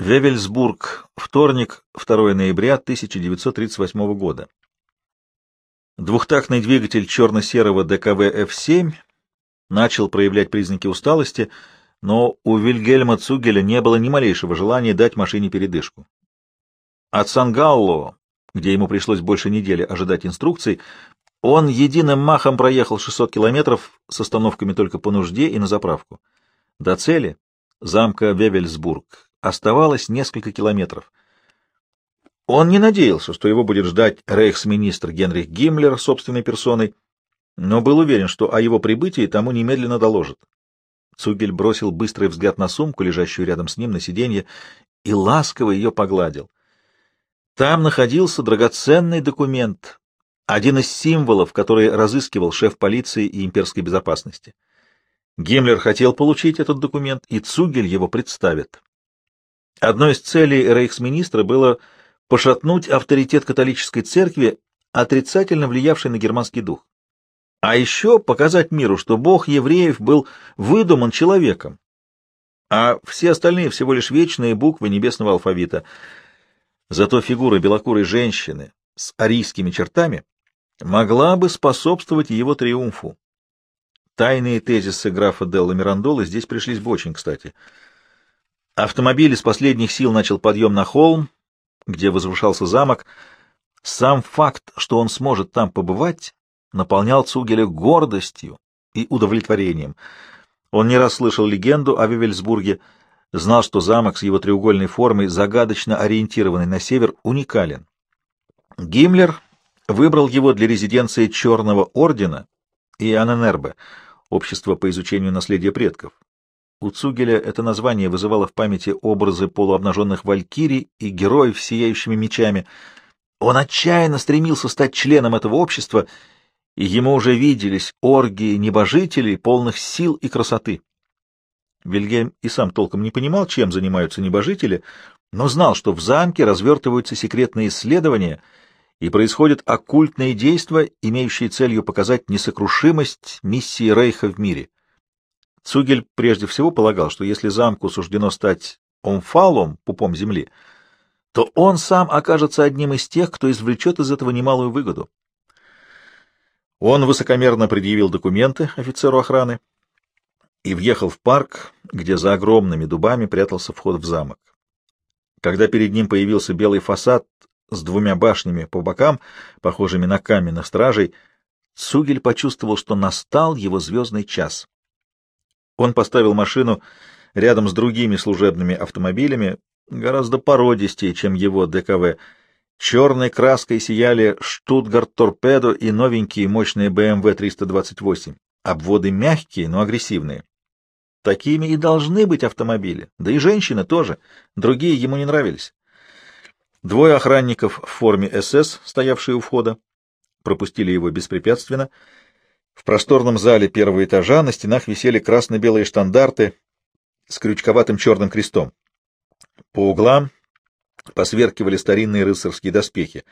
Вевельсбург, вторник, 2 ноября 1938 года. Двухтактный двигатель черно-серого ДКВ F7 начал проявлять признаки усталости, но у Вильгельма Цугеля не было ни малейшего желания дать машине передышку. От Сан-Галло, где ему пришлось больше недели ожидать инструкций, он единым махом проехал 600 километров с остановками только по нужде и на заправку. До цели, замка Вевельсбург, оставалось несколько километров. Он не надеялся, что его будет ждать рейхсминистр Генрих Гиммлер собственной персоной, но был уверен, что о его прибытии тому немедленно доложат. Цугель бросил быстрый взгляд на сумку, лежащую рядом с ним на сиденье, и ласково ее погладил. Там находился драгоценный документ, один из символов, который разыскивал шеф полиции и имперской безопасности. Гиммлер хотел получить этот документ, и Цугель его представит. Одной из целей рейхсминистра было пошатнуть авторитет католической церкви, отрицательно влиявший на германский дух. А еще показать миру, что бог евреев был выдуман человеком, а все остальные всего лишь вечные буквы небесного алфавита. Зато фигура белокурой женщины с арийскими чертами могла бы способствовать его триумфу. Тайные тезисы графа Делла Мирандола здесь пришлись бы очень кстати — Автомобиль из последних сил начал подъем на холм, где возвышался замок. Сам факт, что он сможет там побывать, наполнял Цугеля гордостью и удовлетворением. Он не раз слышал легенду о Вивельсбурге, знал, что замок с его треугольной формой, загадочно ориентированный на север, уникален. Гиммлер выбрал его для резиденции Черного Ордена и Аненербе, общества по изучению наследия предков. У Цугеля это название вызывало в памяти образы полуобнаженных валькирий и героев с сияющими мечами. Он отчаянно стремился стать членом этого общества, и ему уже виделись оргии небожителей, полных сил и красоты. Вильгельм и сам толком не понимал, чем занимаются небожители, но знал, что в замке развертываются секретные исследования и происходят оккультные действия, имеющие целью показать несокрушимость миссии Рейха в мире. Цугель прежде всего полагал, что если замку суждено стать омфалом, пупом земли, то он сам окажется одним из тех, кто извлечет из этого немалую выгоду. Он высокомерно предъявил документы офицеру охраны и въехал в парк, где за огромными дубами прятался вход в замок. Когда перед ним появился белый фасад с двумя башнями по бокам, похожими на каменных стражей, Цугель почувствовал, что настал его звездный час. Он поставил машину рядом с другими служебными автомобилями, гораздо породистее, чем его ДКВ. Черной краской сияли Штутгарт Торпедо и новенькие мощные BMW 328. Обводы мягкие, но агрессивные. Такими и должны быть автомобили, да и женщины тоже. Другие ему не нравились. Двое охранников в форме СС, стоявшие у входа, пропустили его беспрепятственно — в просторном зале первого этажа на стенах висели красно-белые штандарты с крючковатым черным крестом. По углам посверкивали старинные рыцарские доспехи.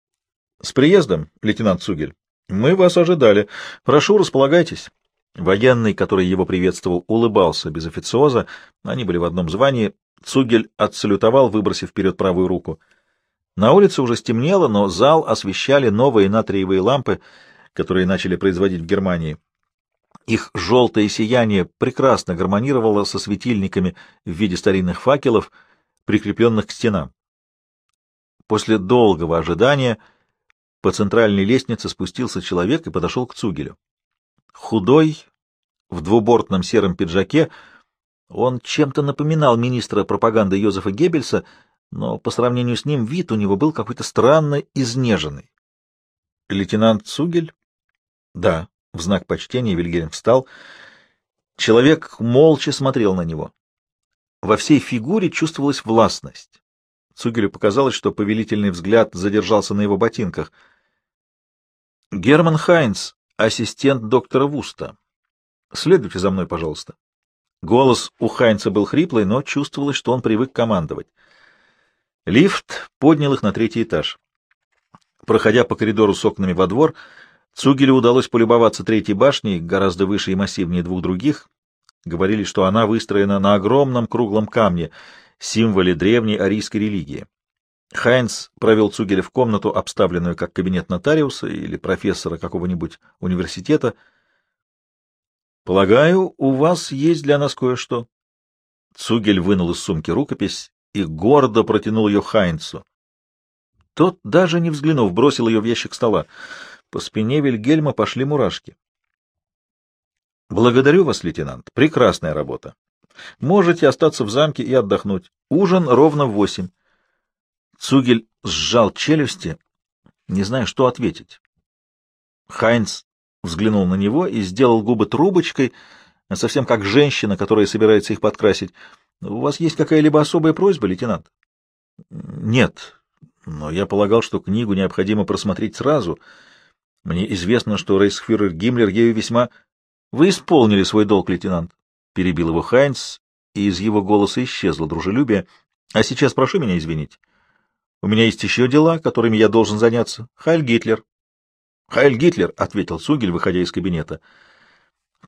— С приездом, лейтенант Цугель. Мы вас ожидали. Прошу, располагайтесь. Военный, который его приветствовал, улыбался без официоза. Они были в одном звании. Цугель отсалютовал, выбросив вперед правую руку. На улице уже стемнело, но зал освещали новые натриевые лампы — которые начали производить в Германии. Их желтое сияние прекрасно гармонировало со светильниками в виде старинных факелов, прикрепленных к стенам. После долгого ожидания по центральной лестнице спустился человек и подошел к Цугелю. Худой, в двубортном сером пиджаке, он чем-то напоминал министра пропаганды Йозефа Геббельса, но по сравнению с ним вид у него был какой-то странно изнеженный. Лейтенант Цугель да, в знак почтения Вильгельм встал. Человек молча смотрел на него. Во всей фигуре чувствовалась властность. Цугелю показалось, что повелительный взгляд задержался на его ботинках. Герман Хайнц, ассистент доктора Вуста. Следуйте за мной, пожалуйста. Голос у Хайнца был хриплый, но чувствовалось, что он привык командовать. Лифт поднял их на третий этаж. Проходя по коридору с окнами во двор, Цугелю удалось полюбоваться третьей башней, гораздо выше и массивнее двух других. Говорили, что она выстроена на огромном круглом камне. символе древней арийской религии. Хайнц провел Цугеля в комнату, обставленную как кабинет нотариуса или профессора какого-нибудь университета. «Полагаю, у вас есть для нас кое-что». Цугель вынул из сумки рукопись и гордо протянул ее Хайнцу. Тот, даже не взглянув, бросил ее в ящик стола. По спине Вильгельма пошли мурашки. «Благодарю вас, лейтенант. Прекрасная работа. Можете остаться в замке и отдохнуть. Ужин ровно в восемь». Цугель сжал челюсти, не зная, что ответить. Хайнц взглянул на него и сделал губы трубочкой, совсем как женщина, которая собирается их подкрасить. — У вас есть какая-либо особая просьба, лейтенант? — Нет, но я полагал, что книгу необходимо просмотреть сразу. Мне известно, что рейхсфюрер Гиммлер ею весьма... — Вы исполнили свой долг, лейтенант, — перебил его Хайнц, и из его голоса исчезло дружелюбие. — А сейчас прошу меня извинить. У меня есть еще дела, которыми я должен заняться. Хайль Гитлер. Хайль Гитлер, — ответил Сугель, выходя из кабинета.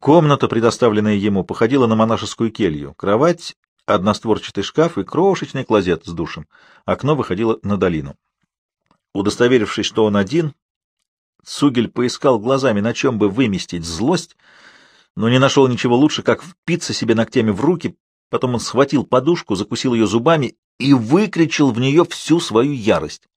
Комната, предоставленная ему, походила на монашескую келью. Кровать, одностворчатый шкаф и крошечный клозет с душем. Окно выходило на долину. Удостоверившись, что он один, Сугель поискал глазами, на чем бы выместить злость, но не нашел ничего лучше, как впиться себе ногтями в руки, потом он схватил подушку, закусил ее зубами и выкричал в нее всю свою ярость.